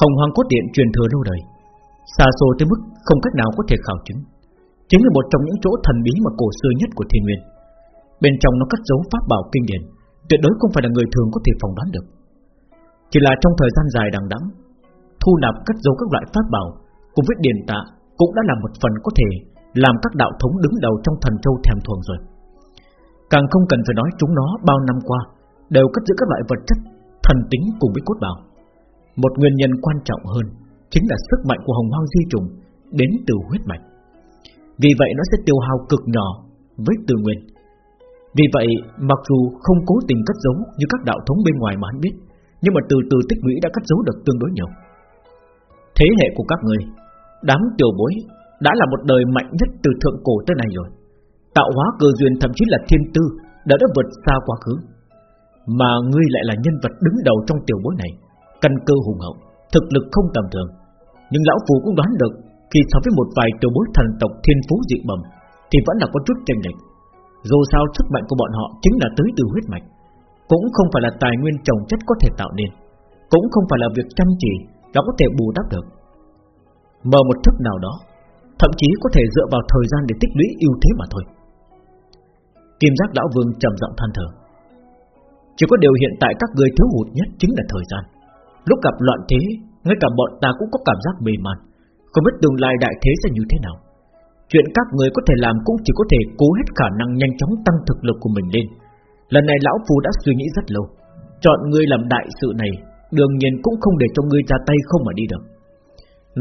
Hồng Hoàng Cốt Điện truyền thừa lâu đời, xa xôi tới mức không cách nào có thể khảo chứng, chính là một trong những chỗ thần bí mà cổ xưa nhất của Thiên Nguyên. Bên trong nó cất giấu pháp bảo kinh điển, tuyệt đối không phải là người thường có thể phỏng đoán được. Chỉ là trong thời gian dài đằng đẵng, thu nạp cất giấu các loại pháp bảo cùng với điển tạ cũng đã là một phần có thể làm các đạo thống đứng đầu trong thần châu thèm thuồng rồi. Càng không cần phải nói chúng nó bao năm qua đều cất giữ các loại vật chất thần tính cùng với cốt bảo. Một nguyên nhân quan trọng hơn chính là sức mạnh của hồng hoang di trùng đến từ huyết mạch. Vì vậy nó sẽ tiêu hao cực nhỏ với tư nguyên. Vì vậy mặc dù không cố tình cất giấu như các đạo thống bên ngoài mà hắn biết, nhưng mà từ từ tích lũy đã cất giấu được tương đối nhiều. Thế hệ của các người, đám tiểu bối đã là một đời mạnh nhất từ thượng cổ tới nay rồi. Tạo hóa cơ duyên thậm chí là thiên tư đã đã vượt xa quá khứ. Mà ngươi lại là nhân vật đứng đầu trong tiểu bối này, căn cơ hùng hậu, thực lực không tầm thường. Nhưng lão phù cũng đoán được khi so với một vài tiểu bối thần tộc thiên phú dị bẩm thì vẫn là có chút chênh lệch. Dù sao sức mạnh của bọn họ chính là tới từ huyết mạch, cũng không phải là tài nguyên trồng chất có thể tạo nên, cũng không phải là việc chăm chỉ là có thể bù đắp được. Mở một thức nào đó, thậm chí có thể dựa vào thời gian để tích lũy ưu thế mà thôi. Kim giác lão vương trầm giọng than thở. Chỉ có điều hiện tại các người thiếu hụt nhất chính là thời gian. Lúc gặp loạn thế, ngay cả bọn ta cũng có cảm giác mê man, không biết tương lai đại thế sẽ như thế nào. Chuyện các người có thể làm cũng chỉ có thể cố hết khả năng nhanh chóng tăng thực lực của mình lên. Lần này lão phu đã suy nghĩ rất lâu, chọn ngươi làm đại sự này, đương nhiên cũng không để cho ngươi ra tay không mà đi được.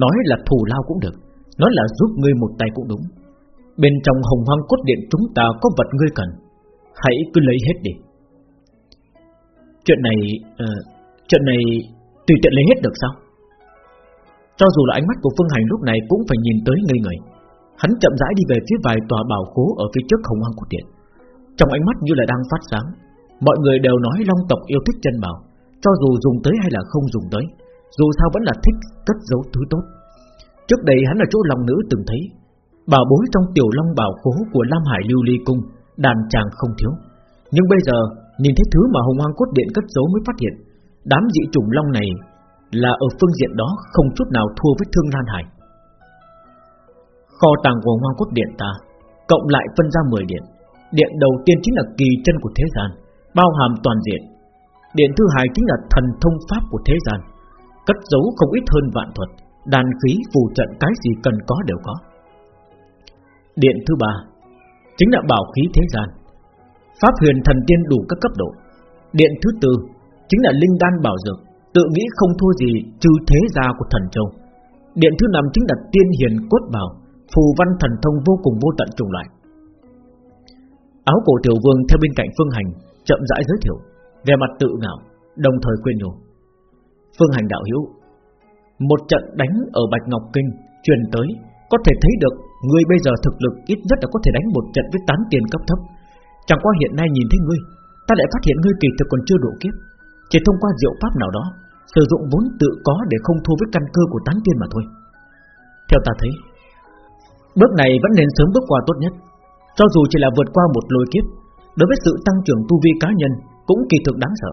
Nói là thù lao cũng được, nói là giúp ngươi một tay cũng đúng. Bên trong hồng hoang cốt điện chúng ta có vật ngươi cần, hãy cứ lấy hết đi. Chuyện này, uh, chuyện này tùy tiện lấy hết được sao? Cho dù là ánh mắt của Phương Hành lúc này cũng phải nhìn tới ngây người. Hắn chậm rãi đi về phía vài tòa bảo khố ở phía trước Hồng Hoang Cốt Điện. Trong ánh mắt như là đang phát sáng, mọi người đều nói Long tộc yêu thích chân bảo, cho dù dùng tới hay là không dùng tới, dù sao vẫn là thích cất giấu thứ tốt. Trước đây hắn ở chỗ lòng nữ từng thấy, bảo bối trong tiểu long bảo khố của Lam Hải Lưu Ly Cung, đàn chàng không thiếu. Nhưng bây giờ nhìn thấy thứ mà Hồng Hoang Cốt Điện cất giấu mới phát hiện, đám dị trùng long này là ở phương diện đó không chút nào thua với Thương Lan Hải. Kho tàng của Hoang quốc Điện ta cộng lại phân ra 10 điện. Điện đầu tiên chính là kỳ chân của thế gian, bao hàm toàn diện. Điện thứ hai chính là thần thông pháp của thế gian, cất giấu không ít hơn vạn thuật, đàn khí phù trận cái gì cần có đều có. Điện thứ ba chính là bảo khí thế gian, pháp huyền thần tiên đủ các cấp độ. Điện thứ tư chính là linh đan bảo dược, tự nghĩ không thua gì trừ thế gia của thần châu. Điện thứ năm chính là tiên hiền cốt bảo, phù văn thần thông vô cùng vô tận trùng loại. Áo cổ tiểu vương theo bên cạnh Phương Hành chậm rãi giới thiệu, về mặt tự ngạo, đồng thời khuyên nhủ. Phương Hành đạo hữu, một trận đánh ở Bạch Ngọc Kinh truyền tới, có thể thấy được ngươi bây giờ thực lực ít nhất là có thể đánh một trận với tán tiền cấp thấp. Chẳng qua hiện nay nhìn thấy ngươi, ta lại phát hiện ngươi kỳ thực còn chưa độ kiếp, chỉ thông qua diệu pháp nào đó, sử dụng vốn tự có để không thua với căn cơ của tán tiên mà thôi. Theo ta thấy, bước này vẫn nên sớm bước qua tốt nhất. Cho dù chỉ là vượt qua một lôi kiếp, đối với sự tăng trưởng tu vi cá nhân cũng kỳ thực đáng sợ.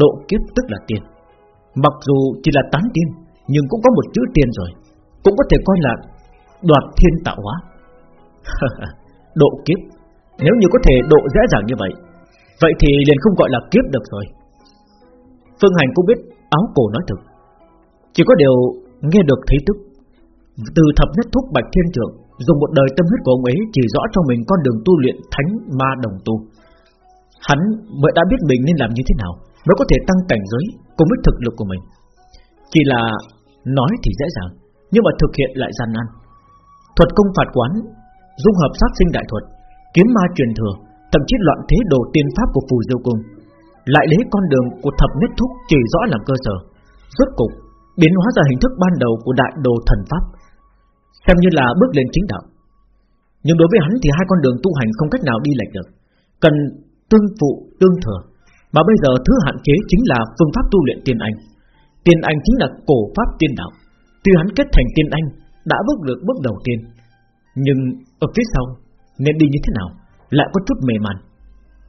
Độ kiếp tức là tiền. Mặc dù chỉ là tán tiên, nhưng cũng có một chữ tiền rồi, cũng có thể coi là đoạt thiên tạo hóa. độ kiếp, nếu như có thể độ dễ dàng như vậy, vậy thì liền không gọi là kiếp được rồi. Phương Hành cũng biết áo cổ nói thực, chỉ có điều nghe được thấy tức. Từ thập nhất thúc bạch thiên trưởng Dùng một đời tâm huyết của ông ấy Chỉ rõ cho mình con đường tu luyện thánh ma đồng tu Hắn mới đã biết mình nên làm như thế nào Mới có thể tăng cảnh giới Cùng với thực lực của mình Chỉ là nói thì dễ dàng Nhưng mà thực hiện lại gian nan Thuật công phạt quán Dung hợp sát sinh đại thuật Kiếm ma truyền thừa Thậm chí loạn thế đồ tiên pháp của phù diêu cung. Lại lấy con đường của thập nhất thúc Chỉ rõ làm cơ sở. Rốt cục, biến hóa ra hình thức ban đầu của đại đồ thần pháp. Xem như là bước lên chính đạo. Nhưng đối với hắn thì hai con đường tu hành không cách nào đi lệch được. Cần tương phụ, tương thừa. Mà bây giờ thứ hạn chế chính là phương pháp tu luyện tiên anh. Tiên anh chính là cổ pháp tiên đạo. Tuy hắn kết thành tiên anh, Đã bước được bước đầu tiên. Nhưng ở phía sau, Nên đi như thế nào? Lại có chút mê man.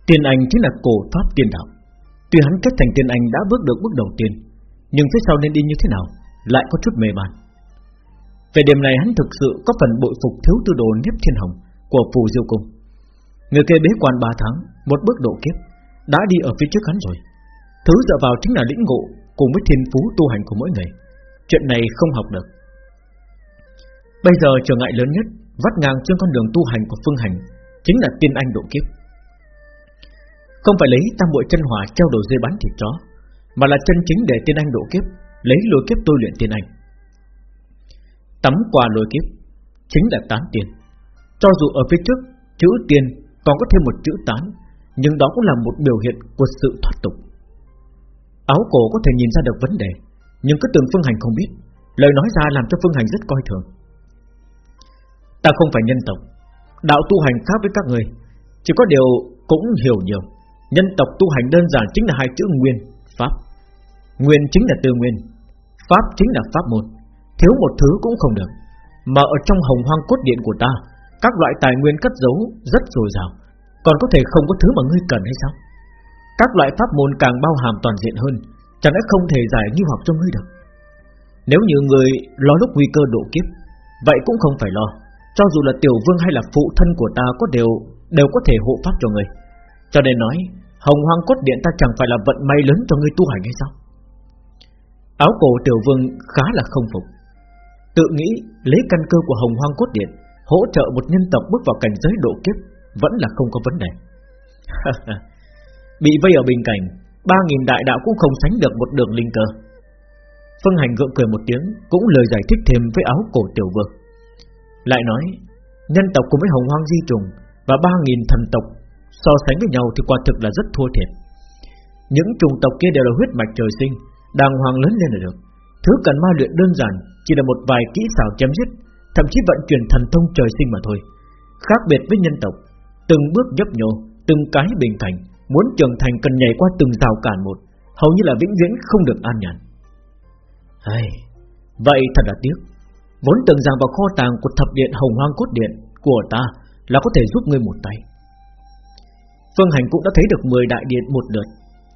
Tiên anh chính là cổ pháp tiên đạo. Tuy hắn kết thành tiên anh đã bước được bước đầu tiên, Nhưng phía sau nên đi như thế nào Lại có chút mê man. Về điểm này hắn thực sự có phần bội phục thiếu tư đồ Niếp Thiên Hồng Của Phù Diêu Cung. Người kia bế quan 3 tháng, Một bước độ kiếp, Đã đi ở phía trước hắn rồi. Thứ dựa vào chính là lĩnh ngộ Cùng với thiên phú tu hành của mỗi người. Chuyện này không học được. Bây giờ trở ngại lớn nhất, Vắt ngang trên con đường tu hành của Phương Hành Chính là tiên anh độ kiếp. Không phải lấy tam bội chân hỏa treo đồ dây bán thịt chó, Mà là chân chính để tiên anh độ kiếp, Lấy lôi kiếp tôi luyện tiên anh. Tắm qua lôi kiếp, Chính là tán tiền. Cho dù ở phía trước, chữ tiền còn có thêm một chữ tán, Nhưng đó cũng là một biểu hiện của sự thoát tục. Áo cổ có thể nhìn ra được vấn đề, Nhưng cứ tưởng Phương Hành không biết, Lời nói ra làm cho Phương Hành rất coi thường. Ta không phải nhân tộc Đạo tu hành khác với các người. Chỉ có điều cũng hiểu nhiều. Nhân tộc tu hành đơn giản chính là hai chữ nguyên, Pháp. Nguyên chính là tư nguyên, Pháp chính là pháp môn Thiếu một thứ cũng không được. Mà ở trong hồng hoang cốt điện của ta, Các loại tài nguyên cất giấu rất dồi dào. Còn có thể không có thứ mà ngươi cần hay sao? Các loại pháp môn càng bao hàm toàn diện hơn, Chẳng lẽ không thể giải nghi hoặc cho ngươi được? Nếu như người lo lúc nguy cơ độ kiếp, Vậy cũng không phải lo cho dù là tiểu vương hay là phụ thân của ta có đều Đều có thể hộ pháp cho ngươi. Cho nên nói, Hồng hoang cốt điện ta chẳng phải là vận may lớn cho ngươi tu hành hay sao? Áo cổ tiểu vương khá là không phục. Tự nghĩ lấy căn cơ của hồng hoang cốt điện, Hỗ trợ một nhân tộc bước vào cảnh giới độ kiếp Vẫn là không có vấn đề. Bị vây ở bình cảnh, Ba nghìn đại đạo cũng không sánh được một đường linh cơ. Phương Hành gượng cười một tiếng, Cũng lời giải thích thêm với áo cổ tiểu vương lại nói Nhân tộc cùng với hồng hoang di trùng Và ba nghìn thần tộc So sánh với nhau thì quả thực là rất thua thiệt. Những trùng tộc kia đều là huyết mạch trời sinh Đàng hoàng lớn lên là được. Thứ cần ma luyện đơn giản Chỉ là một vài kỹ xảo chém giết Thậm chí vận chuyển thần thông trời sinh mà thôi. Khác biệt với nhân tộc Từng bước nhấp nhô Từng cái bình thành Muốn trưởng thành cần nhảy qua từng rào cản một Hầu như là vĩnh viễn không được an nhàn. Hay, Vậy thật là tiếc Vốn tưởng rằng vào kho tàng của thập điện hồng hoang cốt điện Của ta là có thể giúp ngươi một tay. Phương Hành cũng đã thấy được 10 đại điện một lượt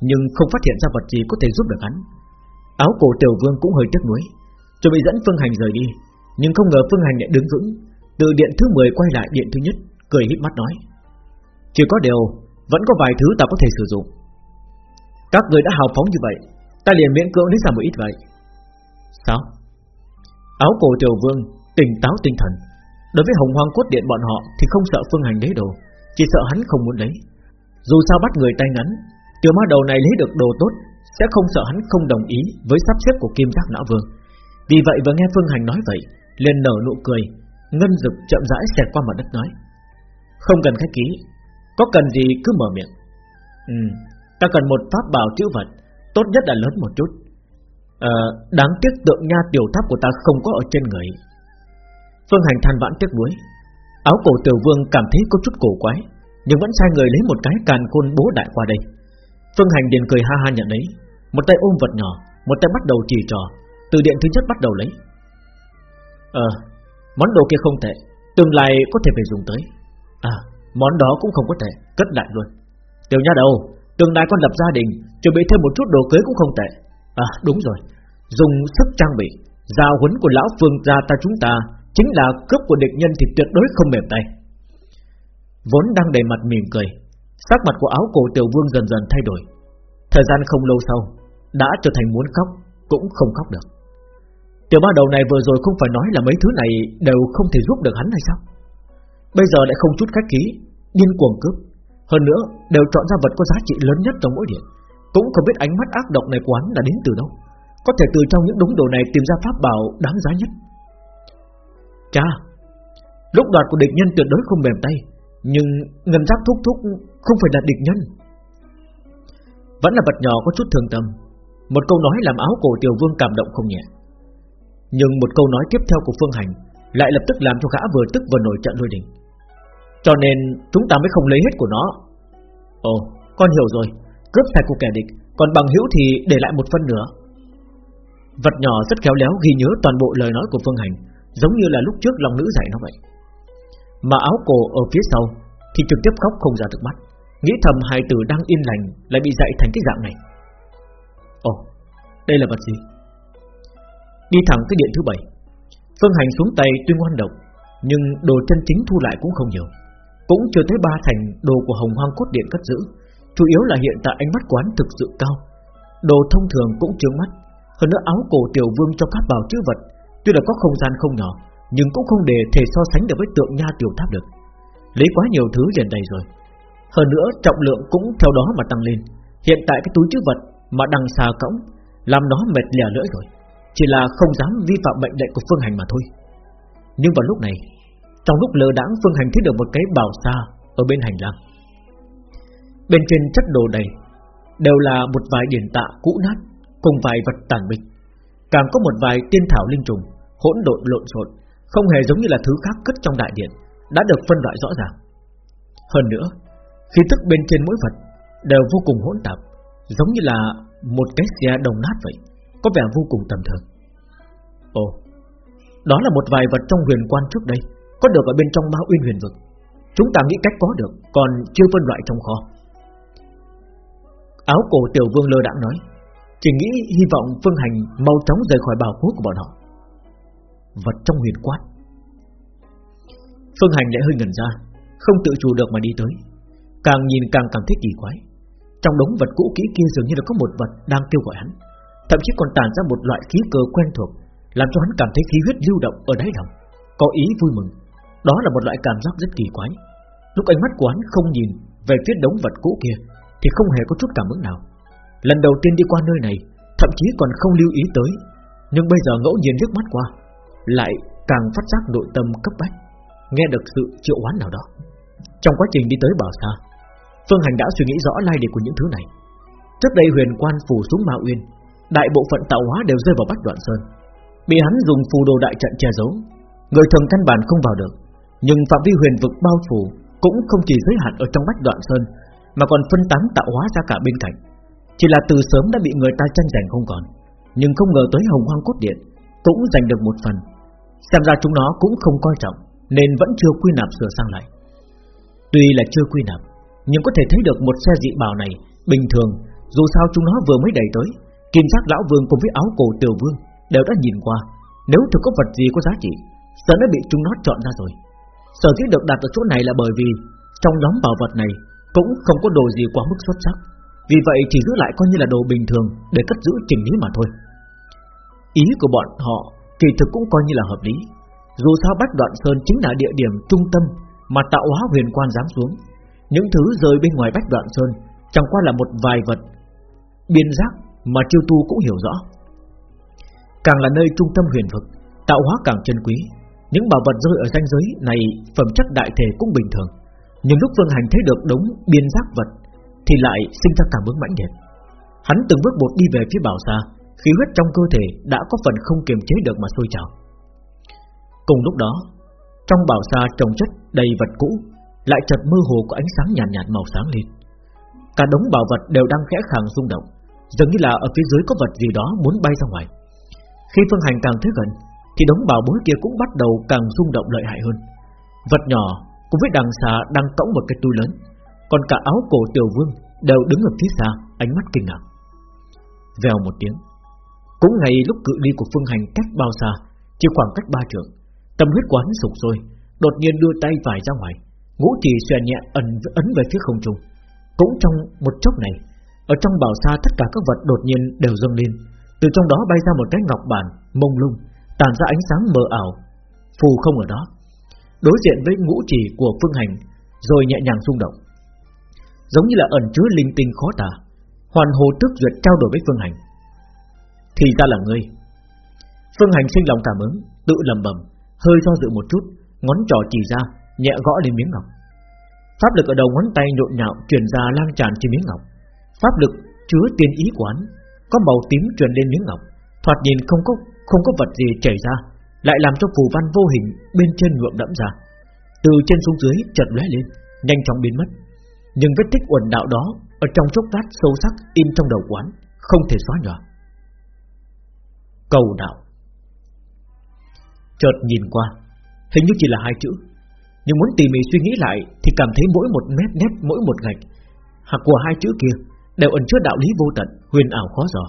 Nhưng không phát hiện ra vật gì có thể giúp được hắn. Áo cổ tiểu vương cũng hơi tiếc nuối, Chuẩn bị dẫn Phương Hành rời đi, Nhưng không ngờ Phương Hành lại đứng vững, Từ điện thứ 10 quay lại điện thứ nhất, Cười híp mắt nói, Chỉ có điều, Vẫn có vài thứ ta có thể sử dụng. Các người đã hào phóng như vậy, Ta liền miễn cưỡng lấy ra một ít vậy. Sao? Áo cổ tiểu vương, tỉnh táo tinh thần. Đối với hồng hoang cốt điện bọn họ Thì không sợ phương hành lấy đồ, Chỉ sợ hắn không muốn lấy. Dù sao bắt người tay ngắn, Tiểu ma đầu này lấy được đồ tốt, Sẽ không sợ hắn không đồng ý với sắp xếp của kim giác não vương. Vì vậy vừa nghe phương hành nói vậy, liền nở nụ cười, Ngân dực chậm rãi xẹt qua mặt đất nói, Không cần khách ký, Có cần gì cứ mở miệng. Ừ Ta cần một pháp bảo chữ vật, Tốt nhất là lớn một chút à, Đáng tiếc tượng nha tiểu tháp của ta không có ở trên người. Phương Hành than vãn tiếc nuối. Áo cổ tiểu vương cảm thấy có chút cổ quái Nhưng vẫn sai người lấy một cái càn khôn bố đại qua đây. Phương Hành liền cười ha ha nhận lấy Một tay ôm vật nhỏ Một tay bắt đầu chỉ trò Từ điện thứ nhất bắt đầu lấy. Ờ Món đồ kia không tệ Tương lai có thể phải dùng tới. À món đó cũng không có tệ Cất lại luôn. Tiểu nha đầu Tương lai con lập gia đình Chuẩn bị thêm một chút đồ cưới cũng không tệ. À đúng rồi. Dùng sức trang bị Giao huấn của lão phương gia ta chúng ta Chính là cướp của địch nhân thì tuyệt đối không mềm tay. Vốn đang đầy mặt mỉm cười, Sắc mặt của áo cổ tiểu vương dần dần thay đổi. Thời gian không lâu sau, Đã trở thành muốn khóc, Cũng không khóc được. Tiểu ba đầu này vừa rồi không phải nói là mấy thứ này Đều không thể giúp được hắn hay sao? Bây giờ lại không chút khách khí, Điên cuồng cướp. Hơn nữa, đều chọn ra vật có giá trị lớn nhất trong mỗi điện cũng không biết ánh mắt ác độc này của hắn là đến từ đâu. Có thể từ trong những đống đồ này tìm ra pháp bảo đáng giá nhất. Cha, Lúc đoạt của địch nhân tuyệt đối không mềm tay, Nhưng ngân giáp thúc thúc Không phải là địch nhân. Vẫn là vật nhỏ có chút thương tâm. Một câu nói làm áo cổ tiểu vương cảm động không nhẹ. Nhưng một câu nói tiếp theo của Phương Hành Lại lập tức làm cho gã vừa tức vừa nổi trận lôi đình. Cho nên chúng ta mới không lấy hết của nó. Ồ, con hiểu rồi. Cướp sạch của kẻ địch, Còn bằng hữu thì để lại một phân nữa. Vật nhỏ rất khéo léo ghi nhớ toàn bộ lời nói của Phương Hành, Giống như là lúc trước lòng nữ dạy nó vậy. Mà áo cổ ở phía sau Thì trực tiếp khóc không ra được mắt, Nghĩ thầm hai từ đang yên lành Lại bị dạy thành cái dạng này. Ồ, Đây là vật gì? Đi thẳng tới điện thứ bảy, Phương Hành xuống tay tuy ngoan độc, Nhưng đồ chân chính thu lại cũng không nhiều, Cũng chưa tới ba thành đồ của Hồng Hoang Cốt Điện cất giữ. Chủ yếu là hiện tại ánh mắt quán thực sự cao. Đồ thông thường cũng trướng mắt. Hơn nữa áo cổ tiểu vương cho các bảo chữ vật, Tuy là có không gian không nhỏ, Nhưng cũng không để thể so sánh được với tượng nha tiểu tháp được. Lấy quá nhiều thứ liền đầy rồi. Hơn nữa trọng lượng cũng theo đó mà tăng lên. Hiện tại cái túi chữ vật Mà đằng xà cõng, Làm nó mệt lẻ lưỡi rồi. Chỉ là không dám vi phạm mệnh lệnh của Phương Hành mà thôi. Nhưng vào lúc này, Trong lúc lơ đãng, Phương Hành thấy được một cái bảo xa Ở bên hành lang. Bên trên chất đồ đầy Đều là một vài điển tạ cũ nát Cùng vài vật tàn bịch Càng có một vài tiên thảo linh trùng Hỗn độn lộn xộn, Không hề giống như là thứ khác cất trong đại điện, Đã được phân loại rõ ràng. Hơn nữa, Khí tức bên trên mỗi vật Đều vô cùng hỗn tạp, Giống như là một cái xe đồng nát vậy, Có vẻ vô cùng tầm thường. Ồ, Đó là một vài vật trong huyền quan trước đây, Có được ở bên trong ma uyên huyền vực. Chúng ta nghĩ cách có được Còn chưa phân loại trong kho. Áo cổ tiểu vương lơ đãng nói, Chỉ nghĩ hy vọng Phương Hành mau chóng rời khỏi bảo khố của bọn họ. Vật trong huyền quát. Phương Hành lại hơi ngẩn ra, Không tự chủ được mà đi tới. Càng nhìn càng cảm thấy kỳ quái. Trong đống vật cũ kỹ kia dường như là có một vật Đang kêu gọi hắn, Thậm chí còn tản ra một loại khí cơ quen thuộc, Làm cho hắn cảm thấy khí huyết lưu động ở đáy lòng, Có ý vui mừng. Đó là một loại cảm giác rất kỳ quái. Lúc ánh mắt của hắn không nhìn về phía đống vật cũ kia thì không hề có chút cảm ứng nào. Lần đầu tiên đi qua nơi này, thậm chí còn không lưu ý tới, nhưng bây giờ ngẫu nhiên liếc mắt qua, lại càng phát giác nội tâm cấp bách, nghe được sự triệu hoán nào đó. Trong quá trình đi tới bảo xa, Phương Hành đã suy nghĩ rõ lai lịch của những thứ này. Trước đây huyền quan phủ xuống Ma Uyên, đại bộ phận tạo hóa đều rơi vào Bách Đoạn Sơn, bị hắn dùng phù đồ đại trận che giấu, người thường căn bản không vào được. Nhưng phạm vi huyền vực bao phủ cũng không chỉ giới hạn ở trong Bách Đoạn Sơn mà còn phân tán tạo hóa ra cả bên cạnh. Chỉ là từ sớm đã bị người ta tranh giành không còn, nhưng không ngờ tới Hồng Hoang Cốt Điện cũng giành được một phần. Xem ra chúng nó cũng không coi trọng, nên vẫn chưa quy nạp sửa sang lại. Tuy là chưa quy nạp, nhưng có thể thấy được một xe dị bảo này bình thường, dù sao chúng nó vừa mới đầy tới, kim giác lão vương cùng với áo cổ tiểu vương đều đã nhìn qua, nếu thực có vật gì có giá trị, sớm đã bị chúng nó chọn ra rồi. Sở dĩ được đặt ở chỗ này là bởi vì trong nhóm bảo vật này cũng không có đồ gì quá mức xuất sắc. Vì vậy chỉ giữ lại coi như là đồ bình thường Để cất giữ trình lý mà thôi. Ý của bọn họ Kỳ thực cũng coi như là hợp lý. Dù sao Bách Đoạn Sơn chính là địa điểm trung tâm Mà tạo hóa huyền quan giáng xuống. Những thứ rơi bên ngoài Bách Đoạn Sơn Chẳng qua là một vài vật Biên giác mà chiêu tu cũng hiểu rõ. Càng là nơi trung tâm huyền vực, Tạo hóa càng chân quý, Những bảo vật rơi ở ranh giới này Phẩm chất đại thể cũng bình thường nhưng lúc Phương Hành thấy được đống biên giác vật Thì lại sinh ra cảm ứng mãnh liệt. Hắn từng bước một đi về phía bảo xa Khí huyết trong cơ thể đã có phần không kiềm chế được mà sôi trào. Cùng lúc đó Trong bảo xa trồng chất đầy vật cũ Lại chợt mơ hồ có ánh sáng nhàn nhạt, nhạt màu sáng lên. Cả đống bảo vật đều đang khẽ khàng rung động Dường như là ở phía dưới có vật gì đó muốn bay ra ngoài. Khi Phương Hành càng tới gần Thì đống bảo bối kia cũng bắt đầu càng rung động lợi hại hơn. Vật nhỏ Cùng với đằng xà đang cõng một cái túi lớn, Còn cả áo cổ tiểu vương Đều đứng ở phía xa, Ánh mắt kinh ngạc. Vèo một tiếng, Cũng ngay lúc cự ly của phương hành cách bao xa, Chỉ khoảng cách ba trượng, Tâm huyết quán sụp sôi, Đột nhiên đưa tay vải ra ngoài, Ngũ chỉ xòe nhẹ ẩn, ấn về phía không trung. Cũng trong một chốc này, Ở trong bảo xa tất cả các vật đột nhiên đều dâng lên, Từ trong đó bay ra một cái ngọc bản Mông lung, Tàn ra ánh sáng mờ ảo, Phù không ở đó đối diện với ngũ chỉ của Phương Hành, rồi nhẹ nhàng rung động, giống như là ẩn chứa linh tinh khó tả. Hoàn hồ tức duyệt trao đổi với Phương Hành. Thì ra là ngươi. Phương Hành sinh lòng cảm ứng, tự lầm bầm, hơi do dự một chút, ngón trỏ chỉ ra, nhẹ gõ lên miếng ngọc. Pháp lực ở đầu ngón tay nhộn nhạo truyền ra lan tràn trên miếng ngọc. Pháp lực chứa tiên ý quán, có màu tím truyền lên miếng ngọc, thoạt nhìn không có không có vật gì chảy ra, lại làm cho phù văn vô hình bên trên nhuộm đẫm ra, từ trên xuống dưới chợt lóe lên, nhanh chóng biến mất. Nhưng vết tích uẩn đạo đó ở trong chốc lát sâu sắc in trong đầu quán, không thể xóa nhòa. Cầu đạo. Chợt nhìn qua, hình như chỉ là hai chữ, nhưng muốn tỉ mỉ suy nghĩ lại thì cảm thấy mỗi một nét nét mỗi một gạch, hoặc của hai chữ kia đều ẩn chứa đạo lý vô tận, huyền ảo khó dò.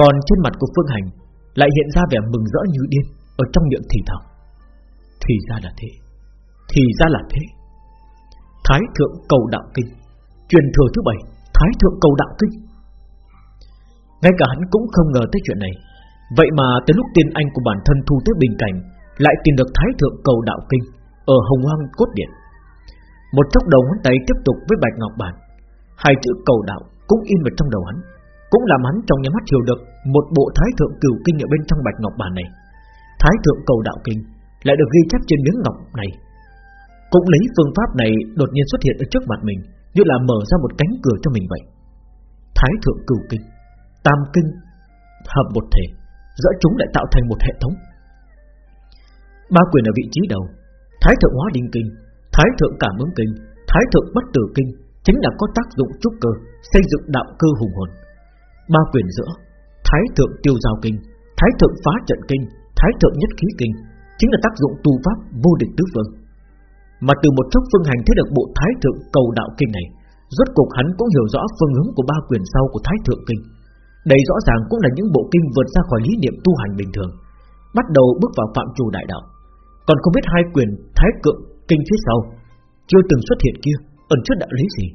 Còn trên mặt của Phương Hành Lại hiện ra vẻ mừng rỡ như điên ở trong miệng thì thầm Thì ra là thế. Thì ra là thế. Thái thượng cầu đạo kinh. Truyền thừa thứ bảy, Thái thượng cầu đạo kinh. Ngay cả hắn cũng không ngờ tới chuyện này. Vậy mà tới lúc tiên anh của bản thân thu tới bình cảnh, Lại tìm được Thái thượng cầu đạo kinh Ở Hồng Hoang Cốt Điện. Một chốc đầu ngón tay tiếp tục với Bạch Ngọc Bản. Hai chữ cầu đạo cũng in vào trong đầu hắn, Cũng làm hắn trong nhà mắt hiểu được Một bộ Thái thượng cửu kinh ở bên trong Bạch Ngọc Bản này. Thái thượng cầu đạo kinh Lại được ghi chép trên miếng ngọc này. Cũng lấy phương pháp này đột nhiên xuất hiện ở trước mặt mình, Như là mở ra một cánh cửa cho mình vậy. Thái thượng cửu kinh, Tam kinh, Hợp một thể, Giữa chúng lại tạo thành một hệ thống. Ba quyền ở vị trí đầu, Thái thượng hóa đinh kinh, Thái thượng cảm ứng kinh, Thái thượng bất tử kinh Chính là có tác dụng trúc cơ, Xây dựng đạo cơ hùng hồn. Ba quyền giữa, Thái thượng tiêu giao kinh, Thái thượng phá trận kinh Thái thượng nhất khí kinh Chính là tác dụng tu pháp vô địch tứ phương. Mà từ một chốc phương hành thấy được bộ Thái Thượng cầu đạo kinh này, Rốt cuộc hắn cũng hiểu rõ phương hướng của ba quyền sau của Thái Thượng Kinh. Đây rõ ràng cũng là những bộ kinh vượt ra khỏi lý niệm tu hành bình thường, Bắt đầu bước vào phạm trù đại đạo. Còn không biết hai quyền Thái Cượng Kinh phía sau Chưa từng xuất hiện kia, Ẩn trước đạo lý gì.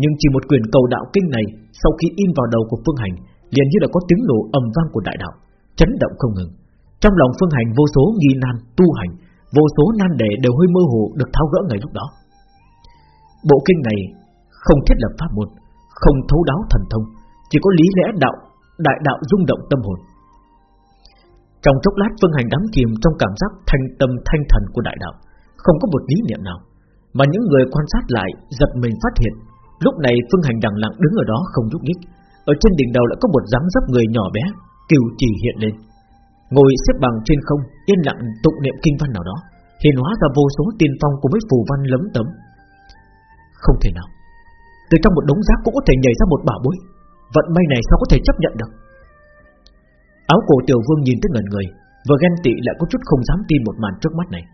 Nhưng chỉ một quyền cầu đạo kinh này Sau khi in vào đầu của phương hành, liền như là có tiếng nổ ầm vang của đại đạo, Chấn động không ngừng. Trong lòng phương hành vô số nghi nan tu hành, Vô số nan đề đều hơi mơ hồ được tháo gỡ ngay lúc đó. Bộ kinh này không thiết lập pháp môn, Không thấu đáo thần thông, Chỉ có lý lẽ đạo, Đại đạo rung động tâm hồn. Trong chốc lát, Phương Hành đắm chìm Trong cảm giác thanh tâm thanh thần của đại đạo, Không có một lý niệm nào, Mà những người quan sát lại giật mình phát hiện, Lúc này Phương Hành đằng lặng đứng ở đó không nhúc nhích. Ở trên đỉnh đầu lại có một dáng dấp người nhỏ bé, Kiều chỉ hiện lên. Ngồi xếp bằng trên không, Yên lặng tụng niệm kinh văn nào đó Hiện hóa ra vô số tiên phong cùng với phù văn lấm tấm. Không thể nào. Từ trong một đống rác cũng có thể nhảy ra một bảo bối. Vận may này sao có thể chấp nhận được? Áo cổ tiểu vương nhìn tới ngần người, Vừa ghen tị lại có chút không dám tin một màn trước mắt này.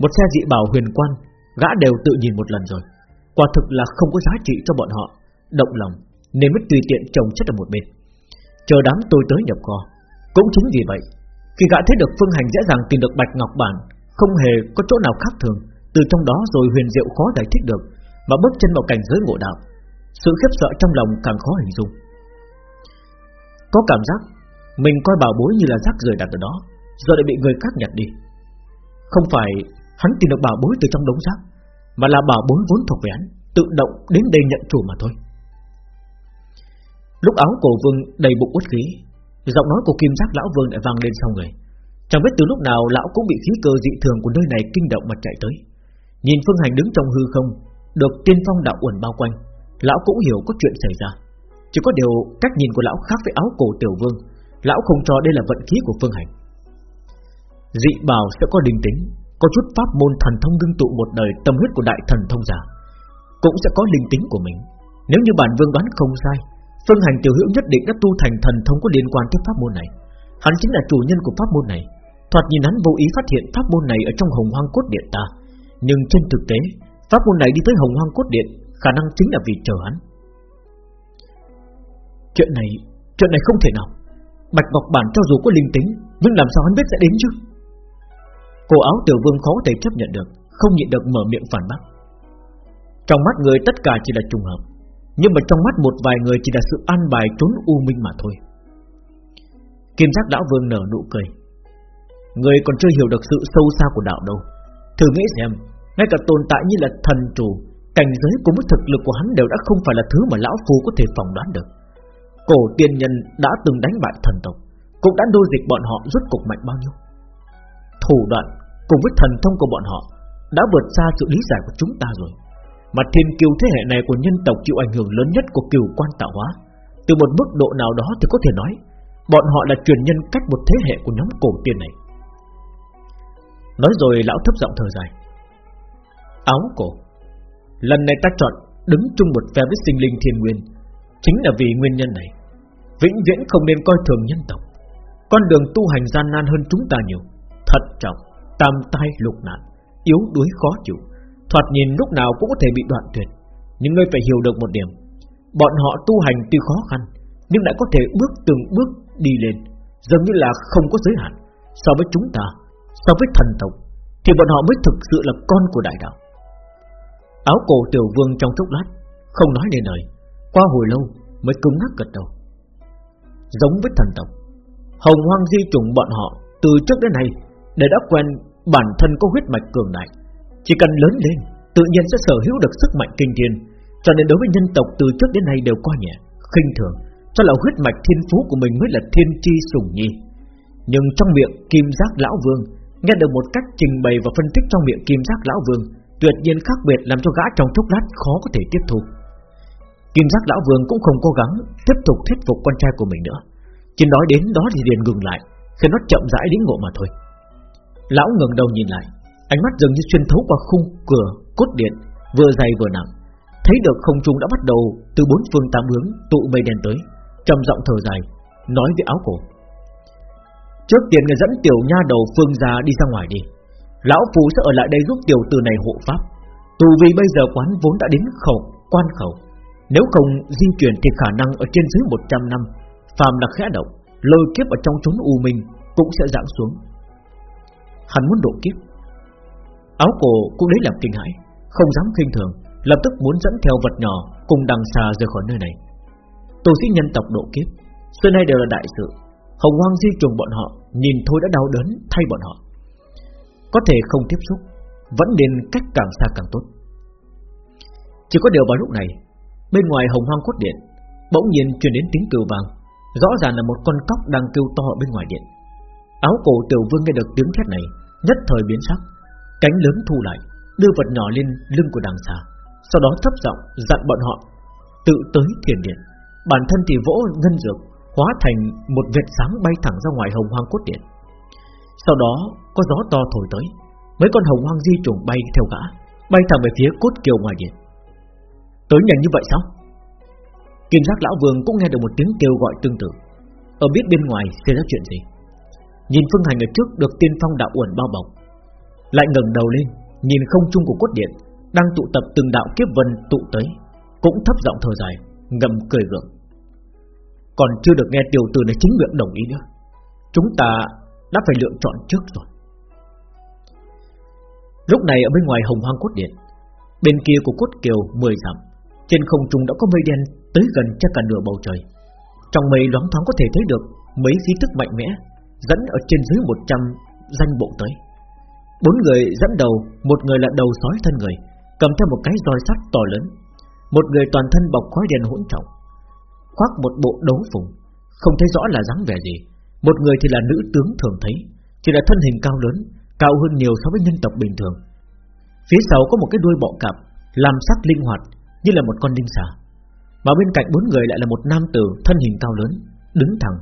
Một xe dị bảo huyền quan, Gã đều tự nhìn một lần rồi. Quả thực là không có giá trị cho bọn họ. Động lòng, Nên mới tùy tiện trồng chất ở một bên. Chờ đám tôi tới nhập kho cũng chính vì vậy, Khi gã thấy được phương hành dễ dàng tìm được bạch ngọc bản, Không hề có chỗ nào khác thường. Từ trong đó rồi huyền diệu khó giải thích được và bước chân vào cảnh giới ngộ đạo, Sự khiếp sợ trong lòng càng khó hình dung. Có cảm giác, Mình coi bảo bối như là rác rời đặt ở đó, rồi lại bị người khác nhặt đi. Không phải hắn tìm được bảo bối từ trong đống rác, Mà là bảo bối vốn thuộc về hắn, Tự động đến đây nhận chủ mà thôi. Lúc áo cổ vương đầy bụng uất khí Giọng nói của kim giác lão vương lại vang lên sau người. Chẳng biết từ lúc nào lão cũng bị khí cơ dị thường của nơi này kinh động mà chạy tới. Nhìn phương hành đứng trong hư không, Được tiên phong đạo uẩn bao quanh, Lão cũng hiểu có chuyện xảy ra. Chỉ có điều cách nhìn của lão khác với áo cổ tiểu vương, Lão không cho đây là vận khí của phương hành. Dị bảo sẽ có đình tính, Có chút pháp môn thần thông ngưng tụ một đời tâm huyết của đại thần thông giả, Cũng sẽ có linh tính của mình. Nếu như bản vương đoán không sai Phương hành tiểu hữu nhất định đã tu thành thần thông có liên quan tới pháp môn này. Hắn chính là chủ nhân của pháp môn này. Thoạt nhìn hắn vô ý phát hiện pháp môn này ở trong hồng hoang cốt điện ta. Nhưng trên thực tế, Pháp môn này đi tới hồng hoang cốt điện, Khả năng chính là vì chờ hắn. Chuyện này Chuyện này không thể nào. Bạch Ngọc Bản cho dù có linh tính, Nhưng làm sao hắn biết sẽ đến chứ? Cổ áo tiểu vương khó thể chấp nhận được, Không nhịn được mở miệng phản bác. Trong mắt người tất cả chỉ là trùng hợp nhưng mà trong mắt một vài người chỉ là sự an bài trốn u minh mà thôi. Kim giác lão vương nở nụ cười. Người còn chưa hiểu được sự sâu xa của đạo đâu. Thử nghĩ xem, Ngay cả tồn tại như là thần chủ, Cảnh giới cùng với thực lực của hắn đều đã không phải là thứ mà lão phu có thể phỏng đoán được. Cổ tiên nhân đã từng đánh bại thần tộc, Cũng đã đôi dịch bọn họ rút cục mạnh bao nhiêu. Thủ đoạn cùng với thần thông của bọn họ Đã vượt xa sự lý giải của chúng ta rồi mà thiên kiều thế hệ này của nhân tộc chịu ảnh hưởng lớn nhất của kiều quan tạo hóa. Từ một mức độ nào đó thì có thể nói, Bọn họ là truyền nhân cách một thế hệ của nhóm cổ tiên này. Nói rồi lão thấp giọng thở dài. Áo cổ, Lần này ta chọn đứng chung một phe với sinh linh thiên nguyên, Chính là vì nguyên nhân này. Vĩnh viễn không nên coi thường nhân tộc. Con đường tu hành gian nan hơn chúng ta nhiều. Thật trọng, Tam tai lục nạn, Yếu đuối khó chịu. Thoạt nhìn lúc nào cũng có thể bị đoạn tuyệt, Nhưng ngươi phải hiểu được một điểm. Bọn họ tu hành tuy khó khăn, Nhưng đã có thể bước từng bước đi lên Dường như là không có giới hạn. So với chúng ta, So với thần tộc, Thì bọn họ mới thực sự là con của đại đạo. Áo cổ tiểu vương trong chốc lát, Không nói nên lời, Qua hồi lâu mới cứng ngắc gật đầu. Giống với thần tộc, Hồng hoang di chủng bọn họ Từ trước đến nay Để đã quen bản thân có huyết mạch cường đại chỉ cần lớn lên, Tự nhiên sẽ sở hữu được sức mạnh kinh thiên. Cho nên đối với nhân tộc từ trước đến nay đều coi nhẹ, khinh thường. Cho là huyết mạch thiên phú của mình mới là thiên chi sủng nhi. Nhưng trong miệng kim giác lão vương, Nghe được một cách trình bày và phân tích trong miệng kim giác lão vương, Tuyệt nhiên khác biệt làm cho gã trong chốc lát khó có thể tiếp thu. Kim giác lão vương cũng không cố gắng Tiếp tục thuyết phục con trai của mình nữa. Chỉ nói đến đó thì liền ngừng lại Khi nó chậm rãi đến ngộ mà thôi. Lão ngừng đầu nhìn lại. Ánh mắt dường như xuyên thấu qua khung cửa, Cốt điện, vừa dày vừa nặng. Thấy được không trung đã bắt đầu Từ bốn phương tám hướng tụ mây đen tới trầm giọng thở dài, Nói với áo cổ. Trước tiên người dẫn tiểu nha đầu phương gia đi ra ngoài đi. Lão phù sẽ ở lại đây giúp tiểu từ này hộ pháp. Tù vì bây giờ quán vốn đã đến khẩu, Quan khẩu. Nếu không di chuyển thì khả năng ở trên dưới 100 năm, Phàm là khẽ động, Lôi kiếp ở trong chốn u minh Cũng sẽ giảm xuống. Hắn muốn độ kiếp. Áo cổ cũng lấy làm kinh hãi, Không dám khinh thường, Lập tức muốn dẫn theo vật nhỏ Cùng đằng xa rời khỏi nơi này. Tu sĩ nhân tộc độ kiếp, Xưa nay đều là đại sự, Hồng hoang di trùng bọn họ Nhìn thôi đã đau đớn thay bọn họ. Có thể không tiếp xúc, Vẫn nên cách càng xa càng tốt. Chỉ có điều vào lúc này, Bên ngoài hồng hoang cốt điện Bỗng nhiên truyền đến tiếng kêu vang, Rõ ràng là một con cóc đang kêu to bên ngoài điện. Áo cổ tiểu vương nghe được tiếng thét này, Nhất thời biến sắc Cánh lớn thu lại, Đưa vật nhỏ lên lưng của đằng xà Sau đó thấp giọng dặn bọn họ, Tự tới thiền điện, Bản thân thì vỗ ngân dược, Hóa thành một vệt sáng bay thẳng ra ngoài hồng hoang cốt điện. Sau đó có gió to thổi tới, Mấy con hồng hoang di trùng bay theo gã, Bay thẳng về phía cốt kiều ngoài điện. Tới nhanh như vậy sao? Kim giác lão vương cũng nghe được một tiếng kêu gọi tương tự. Ở biết bên ngoài xảy ra chuyện gì? Nhìn phương hành ở trước được tiên phong đạo uẩn bao bọc lại ngẩng đầu lên, Nhìn không trung của cốt điện, Đang tụ tập từng đạo kiếp vân tụ tới, Cũng thấp giọng thở dài Ngầm cười gượng. Còn chưa được nghe tiểu tử này chính miệng đồng ý nữa, Chúng ta đã phải lựa chọn trước rồi. Lúc này ở bên ngoài hồng hoang cốt điện, Bên kia của cốt kiều 10 dặm, Trên không trung đã có mây đen Tới gần chắc cả nửa bầu trời. Trong mây loáng thoáng có thể thấy được Mấy khí tức mạnh mẽ Dẫn ở trên dưới 100 danh bộ tới. Bốn người dẫn đầu Một người là đầu sói thân người Cầm theo một cái roi sắt to lớn. Một người toàn thân bọc khói đen hỗn trọng Khoác một bộ đấu phùng Không thấy rõ là dáng vẻ gì. Một người thì là nữ tướng thường thấy Chỉ là thân hình cao lớn Cao hơn nhiều so với nhân tộc bình thường. Phía sau có một cái đuôi bọ cạp Làm sắc linh hoạt như là một con đinh xà. Mà bên cạnh bốn người lại là một nam tử Thân hình cao lớn, đứng thẳng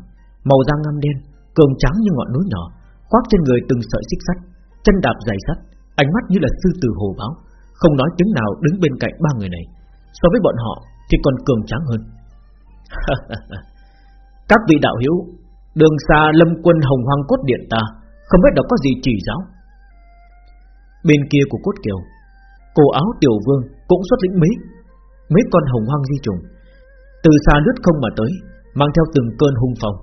Màu da ngăm đen, cường trắng như ngọn núi nhỏ Khoác trên người từng sợi xích sắt. Chân đạp dày sắt, Ánh mắt như là sư tử hồ báo, Không nói tiếng nào đứng bên cạnh ba người này. So với bọn họ thì còn cường tráng hơn. Các vị đạo hữu, Đường xa lâm quân hồng hoang cốt điện ta, Không biết đã có gì chỉ giáo. Bên kia của cốt kiều Cổ áo tiểu vương cũng xuất lĩnh mấy Mấy con hồng hoang di trùng. Từ xa lướt không mà tới, Mang theo từng cơn hung phong.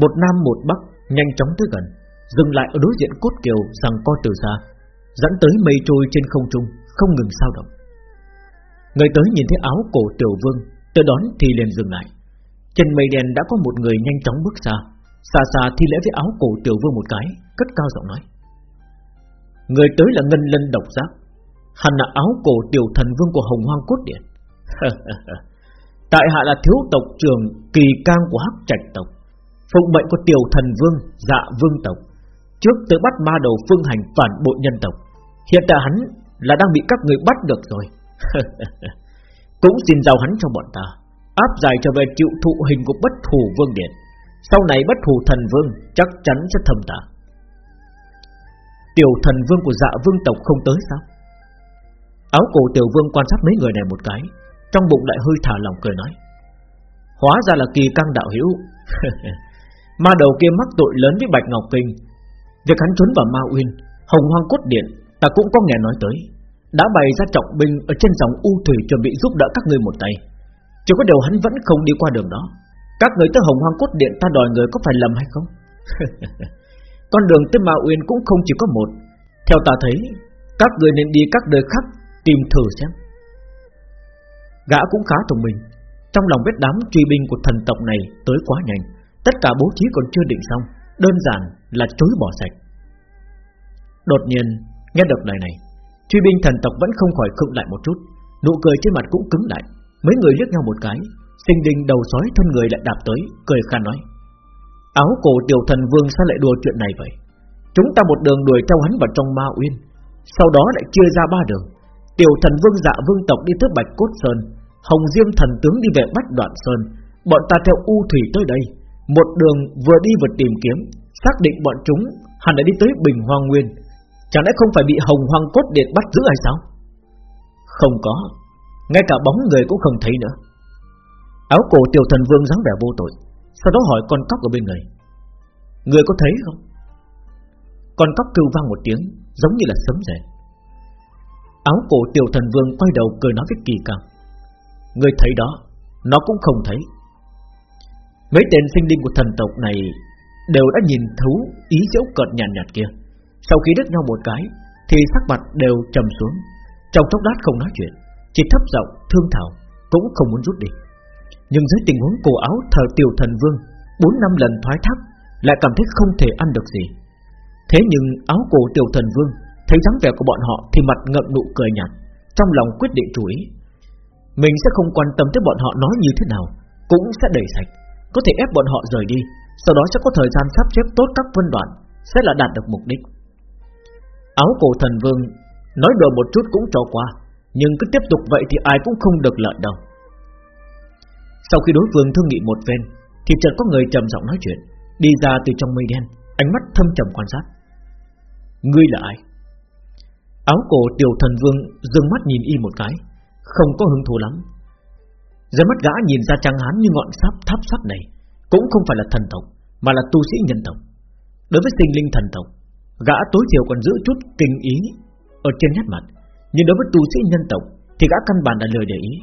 Một nam một bắc nhanh chóng tới gần. Dừng lại ở đối diện cốt kiều rằng co từ xa Dẫn tới mây trôi trên không trung, Không ngừng sao động. Người tới nhìn thấy áo cổ tiểu vương, Tới đón thì liền dừng lại. Trên mây đen đã có một người nhanh chóng bước xa Xa xa thi lễ với áo cổ tiểu vương một cái, Cất cao giọng nói. Người tới là ngân lân độc giác Hắn là áo cổ tiểu thần vương của hồng hoang cốt điện. Tại hạ là thiếu tộc trưởng Kỳ cang của hắc trạch tộc, Phụng mệnh của tiểu thần vương Dạ vương tộc. Trước tới bắt ma đầu phương hành phản bội nhân tộc. Hiện tại hắn là đang bị các người bắt được rồi. Cũng xin giao hắn cho bọn ta, Áp giải trở về chịu thụ hình của bất thù vương điện. Sau này bất thù thần vương Chắc chắn sẽ thầm tạ. Tiểu thần vương của dạ vương tộc không tới sao? Áo cổ tiểu vương quan sát mấy người này một cái, Trong bụng lại hơi thả lòng cười nói. Hóa ra là kỳ căng đạo hữu. Ma đầu kia mắc tội lớn với Bạch Ngọc Kinh Việc hắn trốn vào Ma Uyên, Hồng Hoang Cốt Điện, Ta cũng có nghe nói tới. Đã bày ra trọng binh Ở trên dòng U Thủy chuẩn bị giúp đỡ các ngươi một tay. Chỉ có điều hắn vẫn không đi qua đường đó. Các người tới Hồng Hoang Cốt Điện ta đòi người có phải lầm hay không? Con đường tới Ma Uyên cũng không chỉ có một. Theo ta thấy, Các người nên đi các nơi khác Tìm thử xem. Gã cũng khá thông minh. Trong lòng biết đám truy binh của thần tộc này Tới quá nhanh, Tất cả bố trí còn chưa định xong, Đơn giản là chối bỏ sạch. Đột nhiên, nghe được lời này, Truy binh thần tộc vẫn không khỏi khựng lại một chút, Nụ cười trên mặt cũng cứng lại. Mấy người liếc nhau một cái, Sinh đình đầu sói thân người lại đạp tới, Cười khan nói, Áo cổ tiểu thần vương sao lại đùa chuyện này vậy? Chúng ta một đường đuổi theo hắn vào trong ma uyên, Sau đó lại chia ra ba đường. Tiểu thần vương dạ vương tộc đi tới Bạch Cốt Sơn, Hồng Diêm thần tướng đi về Bách Đoạn Sơn. Bọn ta theo U Thủy tới đây, Một đường vừa đi vừa tìm kiếm. Xác định bọn chúng hẳn đã đi tới Bình Hoang Nguyên. Chẳng lẽ không phải bị Hồng Hoang Cốt Điện bắt giữ hay sao? Không có. Ngay cả bóng người cũng không thấy nữa. Áo cổ tiểu thần vương dáng vẻ vô tội, Sau đó hỏi con cóc ở bên người. Người có thấy không? Con cóc kêu vang một tiếng, Giống như là sấm rền. Áo cổ tiểu thần vương quay đầu cười nói với kỳ càng Người thấy đó, Nó cũng không thấy. Mấy tên sinh linh của thần tộc này Đều đã nhìn thấu ý dễu cợt nhàn nhạt, nhạt kia. Sau khi đứt nhau một cái Thì sắc mặt đều trầm xuống. Trong chốc lát không nói chuyện Chỉ thấp giọng thương thảo Cũng không muốn rút đi. Nhưng dưới tình huống cổ áo thờ tiểu thần vương bốn năm lần thoái thác Lại cảm thấy không thể ăn được gì. Thế nhưng áo cổ tiểu thần vương Thấy dáng vẻ của bọn họ thì mặt ngậm nụ cười nhạt Trong lòng quyết định chú ý. Mình sẽ không quan tâm tới bọn họ nói như thế nào Cũng sẽ đẩy sạch Có thể ép bọn họ rời đi sau đó sẽ có thời gian sắp xếp tốt các phân đoạn, Sẽ là đạt được mục đích. Áo cổ thần vương Nói đùa một chút cũng cho qua, Nhưng cứ tiếp tục vậy thì ai cũng không được lợi đâu. Sau khi đối phương thương nghị một phen, Thì chợt có người trầm giọng nói chuyện, Đi ra từ trong mây đen, Ánh mắt thâm trầm quan sát. Ngươi là ai? Áo cổ tiểu thần vương dừng mắt nhìn y một cái, Không có hứng thú lắm. Dưới mắt gã nhìn ra trăng hán như ngọn sáp tháp sắt này cũng không phải là thần tộc, Mà là tu sĩ nhân tộc. Đối với sinh linh thần tộc, Gã tối thiểu còn giữ chút kinh ý Ở trên nét mặt, Nhưng đối với tu sĩ nhân tộc Thì gã căn bản đã lười để ý.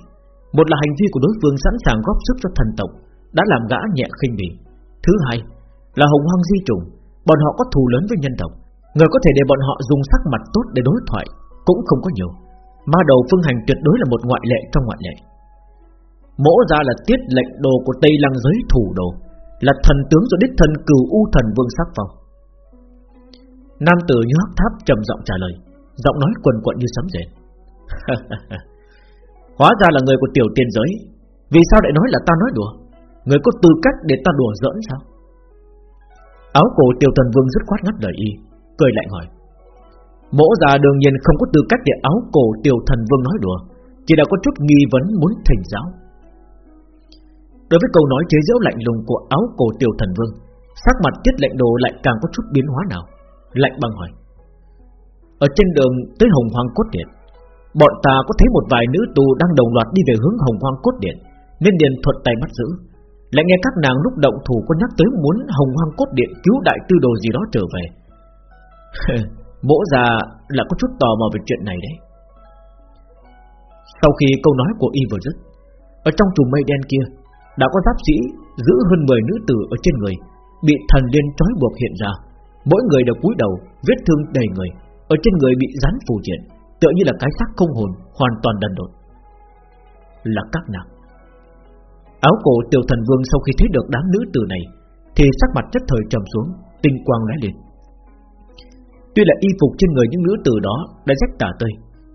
Một là hành vi của đối phương sẵn sàng góp sức cho thần tộc Đã làm gã nhẹ khinh bỉ. Thứ hai là hồng hoang di trùng, Bọn họ có thù lớn với nhân tộc, Người có thể để bọn họ dùng sắc mặt tốt để đối thoại Cũng không có nhiều. Ma đầu phương hành tuyệt đối là một ngoại lệ trong ngoại lệ. Mỗ ra là tiết lệnh đồ của Tây Lăng giới thủ đồ, Là thần tướng do đích thân cửu u thần vương sắc phong. Nam tử như hắc tháp trầm giọng trả lời, Giọng nói quần quận như sấm rền. Hóa ra là người của tiểu tiên giới, Vì sao lại nói là ta nói đùa? Người có tư cách để ta đùa giỡn sao? Áo cổ tiểu thần vương rất khoát ngắt lời y, cười lại hỏi. Mỗ già đương nhiên không có tư cách để áo cổ tiểu thần vương nói đùa, Chỉ đã có chút nghi vấn muốn thỉnh giáo. Đối với câu nói chế giễu lạnh lùng của áo cổ tiểu thần vương, Sắc mặt tiết lệnh đồ lại càng có chút biến hóa nào? Lạnh băng hỏi. Ở trên đường tới hồng hoang cốt điện, Bọn ta có thấy một vài nữ tù đang đồng loạt đi về hướng hồng hoang cốt điện, Nên điền thuận tay bắt giữ. Lại nghe các nàng lúc động thủ có nhắc tới muốn hồng hoang cốt điện cứu đại tư đồ gì đó trở về. Mỗ già là có chút tò mò về chuyện này đấy. Sau khi câu nói của y vừa dứt, Ở trong chùm mây đen kia đã có giáp sĩ giữ hơn 10 nữ tử ở trên người Bị thần liên trói buộc hiện ra. Mỗi người đều cúi đầu Vết thương đầy người Ở trên người bị rắn phù triển Tựa như là cái xác không hồn Hoàn toàn đần độn. Là các nàng. Áo cổ tiểu thần vương sau khi thấy được đám nữ tử này Thì sắc mặt chất thời trầm xuống Tinh quang lóe lên. Tuy là y phục trên người những nữ tử đó đã rách tả tơi,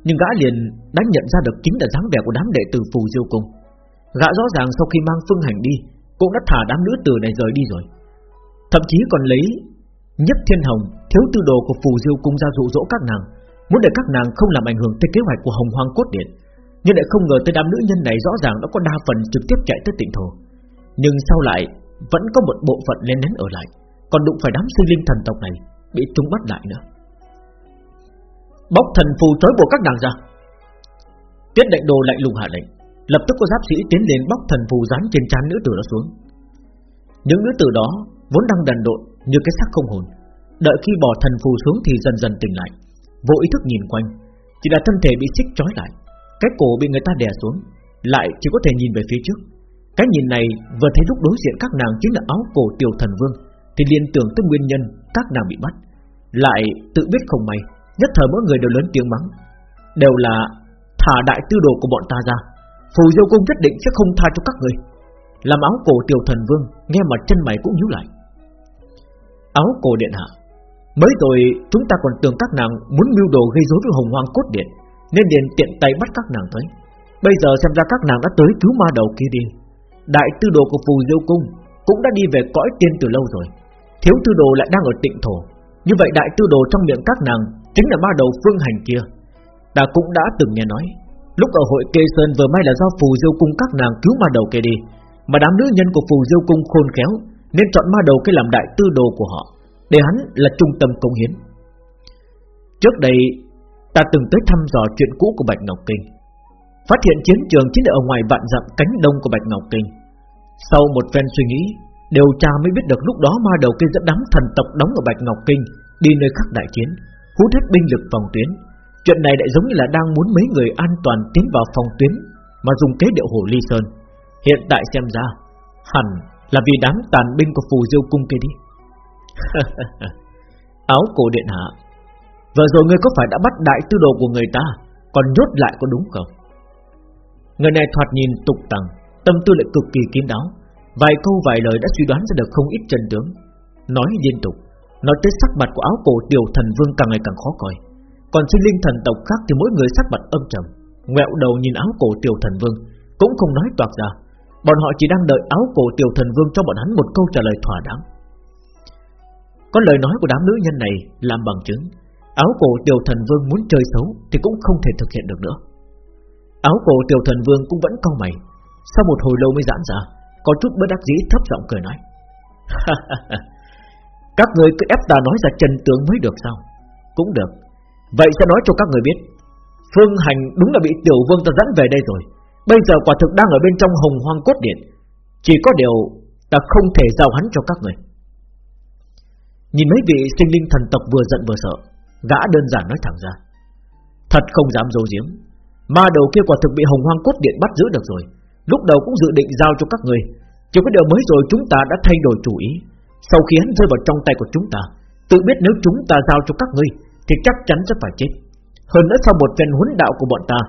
nhưng gã liền đã nhận ra được chính là dáng vẻ của đám đệ tử phù diêu cung. Gã rõ ràng sau khi mang phương hành đi, cũng đã thả đám nữ tử này rời đi rồi. Thậm chí còn lấy nhất thiên hồng thiếu tư đồ của phù diêu cung ra dụ dỗ các nàng, muốn để các nàng không làm ảnh hưởng tới kế hoạch của hồng hoang cốt điện. Nhưng lại không ngờ tới đám nữ nhân này rõ ràng đã có đa phần trực tiếp chạy tới tỉnh thổ, nhưng sau lại vẫn có một bộ phận lên nén ở lại, còn đụng phải đám sư linh thần tộc này bị chúng bắt lại nữa. Bóc thần phù trói buộc các nàng ra Tiết đại đồ lạnh lùng hạ lệnh Lập tức có giáp sĩ tiến lên bóc thần phù dán trên trán nữ tử đó xuống. Những nữ tử đó Vốn đang đần độn như cái xác không hồn. Đợi khi bỏ thần phù xuống thì dần dần tỉnh lại, Vô ý thức nhìn quanh. Chỉ là thân thể bị xích trói lại, Cái cổ bị người ta đè xuống, Lại chỉ có thể nhìn về phía trước. Cái nhìn này vừa thấy lúc đối diện các nàng chính là áo cổ tiểu thần vương, Thì liên tưởng tới nguyên nhân các nàng bị bắt. Lại tự biết không may, Nhất thời mỗi người đều lớn tiếng mắng. Đều là thả đại tư đồ của bọn ta ra. Phù Diêu Cung nhất định sẽ không tha cho các người. Làm áo cổ tiểu thần vương, Nghe mà chân mày cũng nhíu lại. Áo cổ điện hạ, Mới rồi chúng ta còn tưởng các nàng Muốn mưu đồ gây rối với hồng hoang cốt điện, Nên liền tiện tay bắt các nàng tới. Bây giờ xem ra các nàng đã tới cứu ma đầu kia đi. Đại tư đồ của Phù Diêu Cung Cũng đã đi về cõi tiên từ lâu rồi. Thiếu tư đồ lại đang ở tịnh thổ. Như vậy đại tư đồ trong miệng các nàng Chính là ma đầu phương hành kia. Ta cũng đã từng nghe nói Lúc ở hội kê sơn vừa may là do Phù Diêu Cung các nàng cứu ma đầu kia đi, Mà đám nữ nhân của Phù Diêu Cung khôn khéo Nên chọn ma đầu kia làm đại tư đồ của họ, Để hắn là trung tâm công hiến. Trước đây, Ta từng tới thăm dò chuyện cũ của Bạch Ngọc Kinh, Phát hiện chiến trường chính là ở ngoài vạn dặm cánh đông của Bạch Ngọc Kinh. Sau một phen suy nghĩ, Điều tra mới biết được lúc đó ma đầu kia dẫn đám thần tộc đóng ở Bạch Ngọc Kinh Đi nơi khác đại chiến, Hút hết binh lực phòng tuyến Chuyện này lại giống như là đang muốn mấy người an toàn tiến vào phòng tuyến, Mà dùng kế điệu hồ ly sơn. Hiện tại xem ra, Hẳn là vì đám tàn binh của phù diêu cung kia đi. Áo cổ điện hạ, Vừa rồi ngươi có phải đã bắt đại tư đồ của người ta, Còn nhốt lại có đúng không? Người này thoạt nhìn tục tằng, Tâm tư lại cực kỳ kín đáo. Vài câu vài lời đã suy đoán ra được không ít chân tướng. Nói liên tục, Nói tới sắc mặt của áo cổ tiểu thần vương càng ngày càng khó coi. Còn sinh linh thần tộc khác thì mỗi người sắc mặt âm trầm Ngẹo đầu nhìn áo cổ tiểu thần vương, Cũng không nói toạc ra. Bọn họ chỉ đang đợi áo cổ tiểu thần vương cho bọn hắn một câu trả lời thỏa đáng. Có lời nói của đám nữ nhân này làm bằng chứng, Áo cổ tiểu thần vương muốn chơi xấu Thì cũng không thể thực hiện được nữa. Áo cổ tiểu thần vương cũng vẫn cau mày, Sau một hồi lâu mới giãn ra, Có chút bất đắc dĩ thấp giọng cười nói. Các người cứ ép ta nói ra chân tướng mới được sao? Cũng được Vậy sẽ nói cho các người biết, Phương Hành đúng là bị tiểu vương ta dẫn về đây rồi. Bây giờ quả thực đang ở bên trong hồng hoang cốt điện. Chỉ có điều Ta không thể giao hắn cho các người. Nhìn mấy vị sinh linh thần tộc vừa giận vừa sợ, Gã đơn giản nói thẳng ra. Thật không dám dấu giếm. Ma đầu kia quả thực bị hồng hoang cốt điện bắt giữ được rồi. Lúc đầu cũng dự định giao cho các người. Chỉ có điều mới rồi chúng ta đã thay đổi chủ ý. Sau khi hắn rơi vào trong tay của chúng ta, Tự biết nếu chúng ta giao cho các ngươi thì chắc chắn sẽ phải chết. Hơn nữa sau một trận huấn đạo của bọn ta,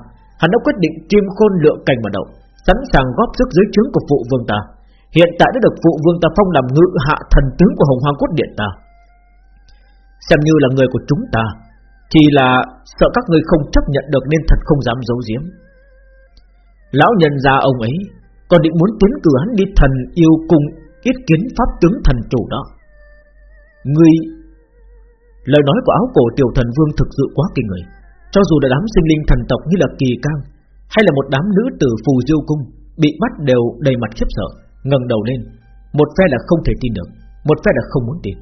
Hắn đã quyết định chim khôn lựa cành mà đậu, Sẵn sàng góp sức dưới trướng của phụ vương ta. Hiện tại đã được phụ vương ta phong làm ngự hạ thần tướng của hồng hoang quốc điện ta. Xem như là người của chúng ta, Chỉ là sợ các ngươi không chấp nhận được Nên thật không dám giấu giếm. Lão nhân gia ông ấy Còn định muốn tiến cử hắn đi thần yêu cùng Yết kiến pháp tướng thần chủ đó. Ngươi Lời nói của áo cổ tiểu thần vương thực sự quá kinh người. Cho dù là đám sinh linh thần tộc như là kỳ cang, Hay là một đám nữ tử phù diêu cung, Bị bắt đều đầy mặt khiếp sợ, ngẩng đầu lên. Một phe là không thể tin được, Một phe là không muốn tin.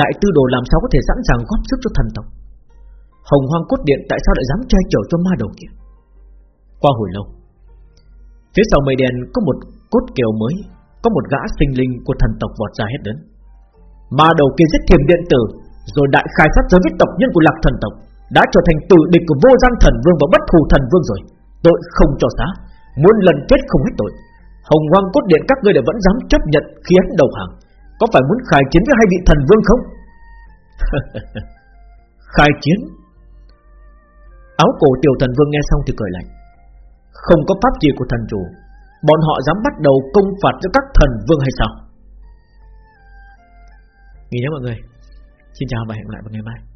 Đại tư đồ làm sao có thể sẵn sàng góp sức cho thần tộc? Hồng hoang cốt điện tại sao lại dám che chở cho ma đầu kia? Qua hồi lâu, Phía sau mây đen có một cốt kiều mới, Có một gã sinh linh của thần tộc vọt ra hết đến. Ma đầu kia giết thiềm điện tử rồi đại khai phát giới với tộc nhân của lạc thần tộc, Đã trở thành tử địch của vô gian thần vương và bất thù thần vương rồi. Tội không cho xá Muốn lần chết không hết tội. Hồng hoang cốt điện các ngươi đã vẫn dám chấp nhận khi hắn đầu hàng. Có phải muốn khai chiến với hai vị thần vương không? Khai chiến? Áo cổ tiểu thần vương nghe xong thì cười lạnh. Không có pháp gì của thần chủ, Bọn họ dám bắt đầu công phạt cho các thần vương hay sao? Nghỉ nhé mọi người. Xin chào và hẹn gặp lại vào ngày mai.